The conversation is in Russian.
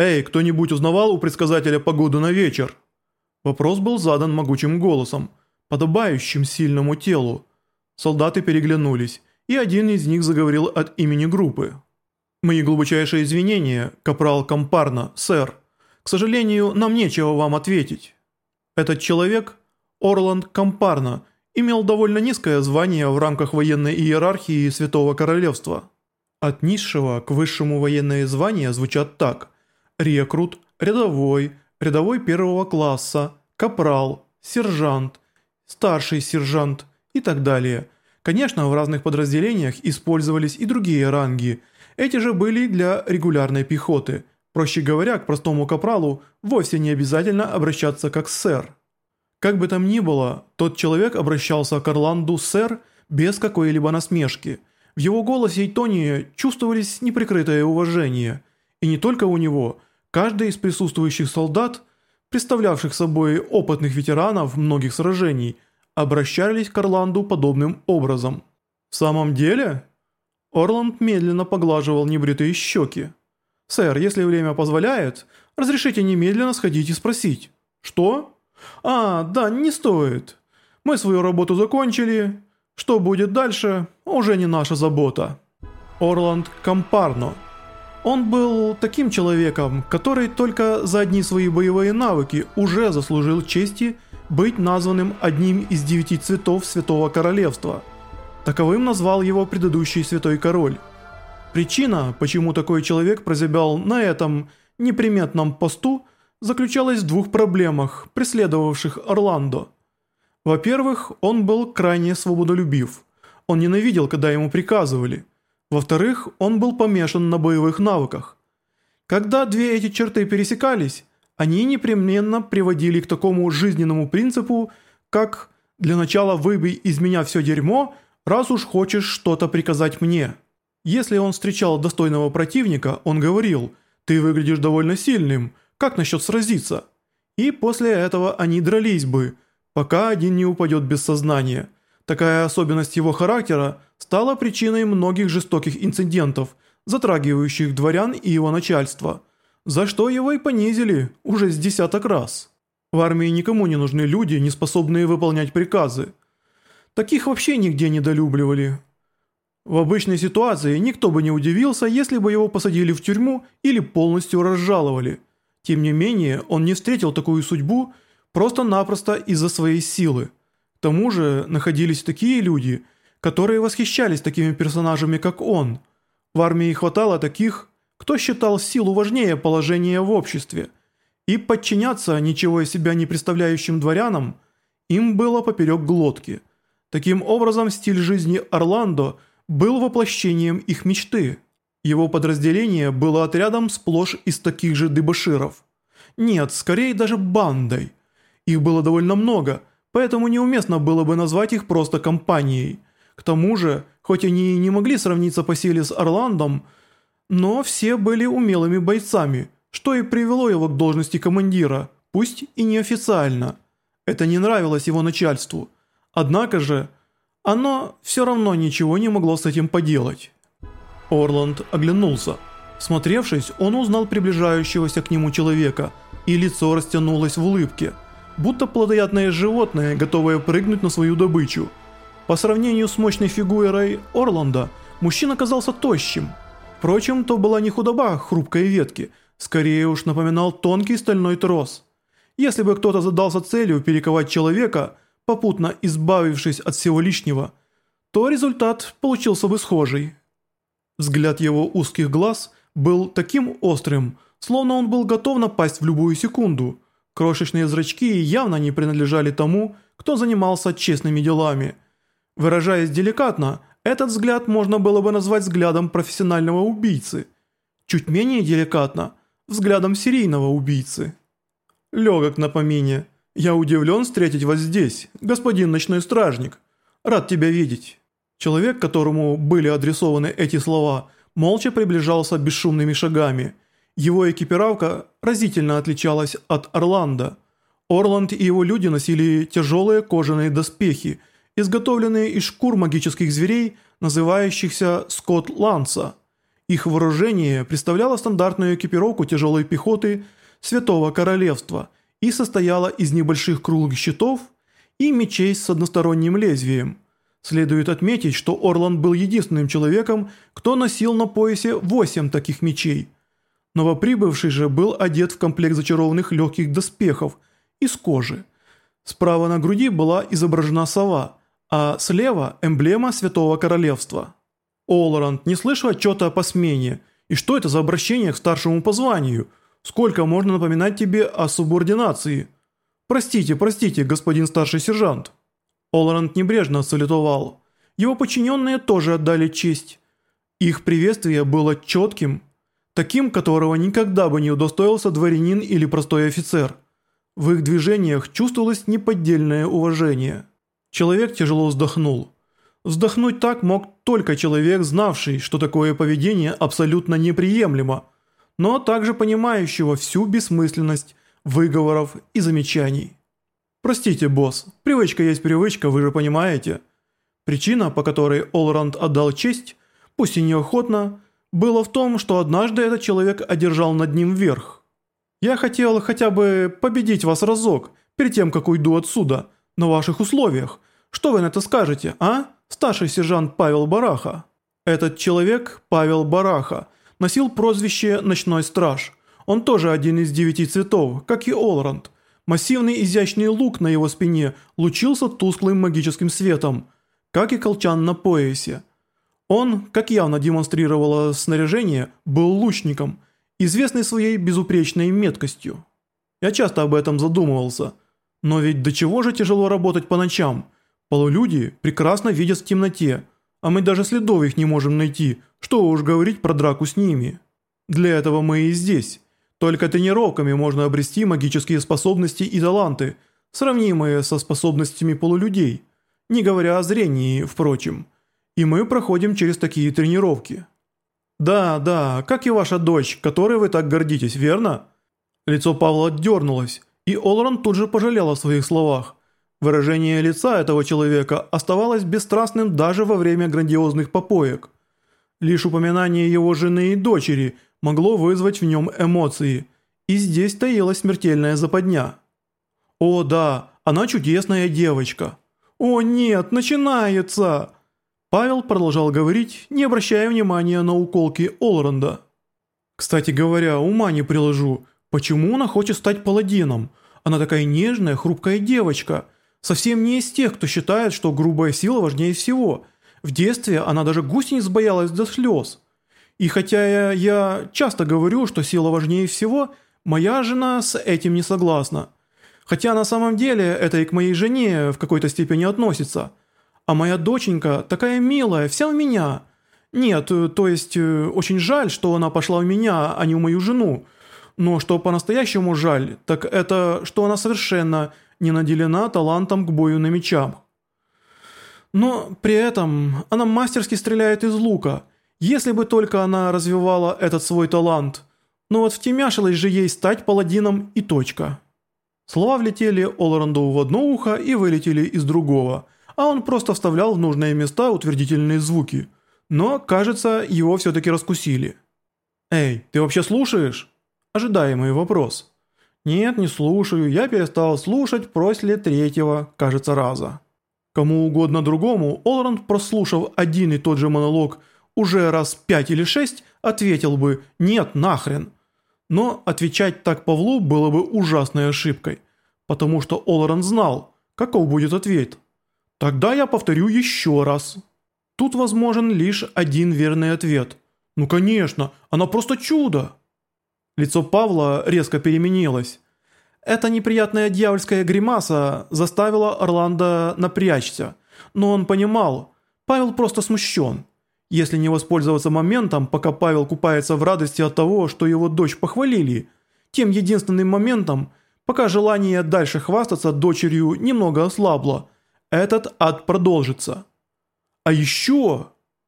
«Эй, кто-нибудь узнавал у предсказателя погоду на вечер?» Вопрос был задан могучим голосом, подобающим сильному телу. Солдаты переглянулись, и один из них заговорил от имени группы. «Мои глубочайшие извинения, капрал Кампарна, сэр. К сожалению, нам нечего вам ответить. Этот человек, Орланд Кампарна, имел довольно низкое звание в рамках военной иерархии Святого Королевства. От низшего к высшему военные звания звучат так. Рекрут, рядовой, рядовой первого класса, капрал, сержант, старший сержант и так далее. Конечно, в разных подразделениях использовались и другие ранги. Эти же были для регулярной пехоты. Проще говоря, к простому капралу вовсе не обязательно обращаться как сэр. Как бы там ни было, тот человек обращался к Орланду «сэр» без какой-либо насмешки. В его голосе и тоне чувствовались неприкрытое уважение. И не только у него, каждый из присутствующих солдат, представлявших собой опытных ветеранов многих сражений, обращались к Орланду подобным образом. В самом деле? Орланд медленно поглаживал небритые щеки. «Сэр, если время позволяет, разрешите немедленно сходить и спросить». «Что?» «А, да, не стоит. Мы свою работу закончили. Что будет дальше, уже не наша забота». Орланд Кампарно. Он был таким человеком, который только за одни свои боевые навыки уже заслужил чести быть названным одним из девяти цветов Святого Королевства. Таковым назвал его предыдущий Святой Король. Причина, почему такой человек прозябал на этом неприметном посту – заключалась в двух проблемах, преследовавших Орландо. Во-первых, он был крайне свободолюбив. Он ненавидел, когда ему приказывали. Во-вторых, он был помешан на боевых навыках. Когда две эти черты пересекались, они непременно приводили к такому жизненному принципу, как «для начала выбей из меня все дерьмо, раз уж хочешь что-то приказать мне». Если он встречал достойного противника, он говорил «ты выглядишь довольно сильным», как насчет сразиться? И после этого они дрались бы, пока один не упадет без сознания. Такая особенность его характера стала причиной многих жестоких инцидентов, затрагивающих дворян и его начальство, за что его и понизили уже с десяток раз. В армии никому не нужны люди, не способные выполнять приказы. Таких вообще нигде недолюбливали. В обычной ситуации никто бы не удивился, если бы его посадили в тюрьму или полностью разжаловали – тем не менее, он не встретил такую судьбу просто-напросто из-за своей силы. Тому же находились такие люди, которые восхищались такими персонажами, как он. В армии хватало таких, кто считал силу важнее положения в обществе, и подчиняться ничего из себя не представляющим дворянам им было поперек глотки. Таким образом, стиль жизни Орландо был воплощением их мечты – его подразделение было отрядом сплошь из таких же дебоширов. Нет, скорее даже бандой. Их было довольно много, поэтому неуместно было бы назвать их просто компанией. К тому же, хоть они и не могли сравниться по силе с Орландом, но все были умелыми бойцами, что и привело его к должности командира, пусть и неофициально. Это не нравилось его начальству. Однако же, оно все равно ничего не могло с этим поделать. Орланд оглянулся. Смотревшись, он узнал приближающегося к нему человека, и лицо растянулось в улыбке, будто плодоядное животное, готовое прыгнуть на свою добычу. По сравнению с мощной фигурой Орланда, мужчина казался тощим. Впрочем, то была не худоба хрупкой ветки, скорее уж напоминал тонкий стальной трос. Если бы кто-то задался целью перековать человека, попутно избавившись от всего лишнего, то результат получился бы схожий. Взгляд его узких глаз был таким острым, словно он был готов напасть в любую секунду. Крошечные зрачки явно не принадлежали тому, кто занимался честными делами. Выражаясь деликатно, этот взгляд можно было бы назвать взглядом профессионального убийцы. Чуть менее деликатно – взглядом серийного убийцы. «Легок на помине. Я удивлен встретить вас здесь, господин ночной стражник. Рад тебя видеть». Человек, которому были адресованы эти слова, молча приближался бесшумными шагами. Его экипировка разительно отличалась от Орландо. Орланд и его люди носили тяжелые кожаные доспехи, изготовленные из шкур магических зверей, называющихся Скот Ланса. Их вооружение представляло стандартную экипировку тяжелой пехоты Святого Королевства и состояло из небольших круглых щитов и мечей с односторонним лезвием. Следует отметить, что Орланд был единственным человеком, кто носил на поясе 8 таких мечей. Новоприбывший же был одет в комплект зачарованных легких доспехов из кожи. Справа на груди была изображена сова, а слева эмблема Святого Королевства. Олранд, не слышу отчета по смене. И что это за обращение к старшему по званию? Сколько можно напоминать тебе о субординации? Простите, простите, господин старший сержант. Олранд небрежно салютовал. Его подчиненные тоже отдали честь. Их приветствие было четким, таким, которого никогда бы не удостоился дворянин или простой офицер. В их движениях чувствовалось неподдельное уважение. Человек тяжело вздохнул. Вздохнуть так мог только человек, знавший, что такое поведение абсолютно неприемлемо, но также понимающего всю бессмысленность выговоров и замечаний. «Простите, босс, привычка есть привычка, вы же понимаете». Причина, по которой Олранд отдал честь, пусть и неохотно, была в том, что однажды этот человек одержал над ним верх. «Я хотел хотя бы победить вас разок, перед тем, как уйду отсюда, на ваших условиях. Что вы на это скажете, а?» старший сержант Павел Бараха. Этот человек, Павел Бараха, носил прозвище «Ночной страж». Он тоже один из девяти цветов, как и Олранд. Массивный изящный лук на его спине лучился тусклым магическим светом, как и колчан на поясе. Он, как явно демонстрировало снаряжение, был лучником, известный своей безупречной меткостью. Я часто об этом задумывался. Но ведь до чего же тяжело работать по ночам – Полулюди прекрасно видят в темноте, а мы даже следов их не можем найти, что уж говорить про драку с ними. Для этого мы и здесь. Только тренировками можно обрести магические способности и таланты, сравнимые со способностями полулюдей, не говоря о зрении, впрочем. И мы проходим через такие тренировки. Да, да, как и ваша дочь, которой вы так гордитесь, верно? Лицо Павла дернулось, и Олран тут же пожалел о своих словах. Выражение лица этого человека оставалось бесстрастным даже во время грандиозных попоек. Лишь упоминание его жены и дочери могло вызвать в нем эмоции, и здесь таилась смертельная западня. «О да, она чудесная девочка!» «О нет, начинается!» Павел продолжал говорить, не обращая внимания на уколки Олранда. «Кстати говоря, ума не приложу, почему она хочет стать паладином? Она такая нежная, хрупкая девочка». Совсем не из тех, кто считает, что грубая сила важнее всего. В детстве она даже гусениц боялась до слез. И хотя я, я часто говорю, что сила важнее всего, моя жена с этим не согласна. Хотя на самом деле это и к моей жене в какой-то степени относится. А моя доченька такая милая, вся у меня. Нет, то есть э, очень жаль, что она пошла в меня, а не в мою жену. Но что по-настоящему жаль, так это, что она совершенно не наделена талантом к бою на мечах. Но при этом она мастерски стреляет из лука, если бы только она развивала этот свой талант. Но вот втемяшилась же ей стать паладином и точка. Слова влетели Олранду в одно ухо и вылетели из другого, а он просто вставлял в нужные места утвердительные звуки. Но, кажется, его все-таки раскусили. «Эй, ты вообще слушаешь?» Ожидаемый вопрос. «Нет, не слушаю, я перестал слушать после третьего, кажется, раза». Кому угодно другому, Олранд, прослушав один и тот же монолог уже раз пять или шесть, ответил бы «нет, нахрен». Но отвечать так Павлу было бы ужасной ошибкой, потому что Олранд знал, каков будет ответ. «Тогда я повторю еще раз». Тут возможен лишь один верный ответ. «Ну конечно, она просто чудо!» Лицо Павла резко переменилось. Эта неприятная дьявольская гримаса заставила Орландо напрячься, но он понимал, Павел просто смущен. Если не воспользоваться моментом, пока Павел купается в радости от того, что его дочь похвалили, тем единственным моментом, пока желание дальше хвастаться дочерью немного ослабло, этот ад продолжится. А еще...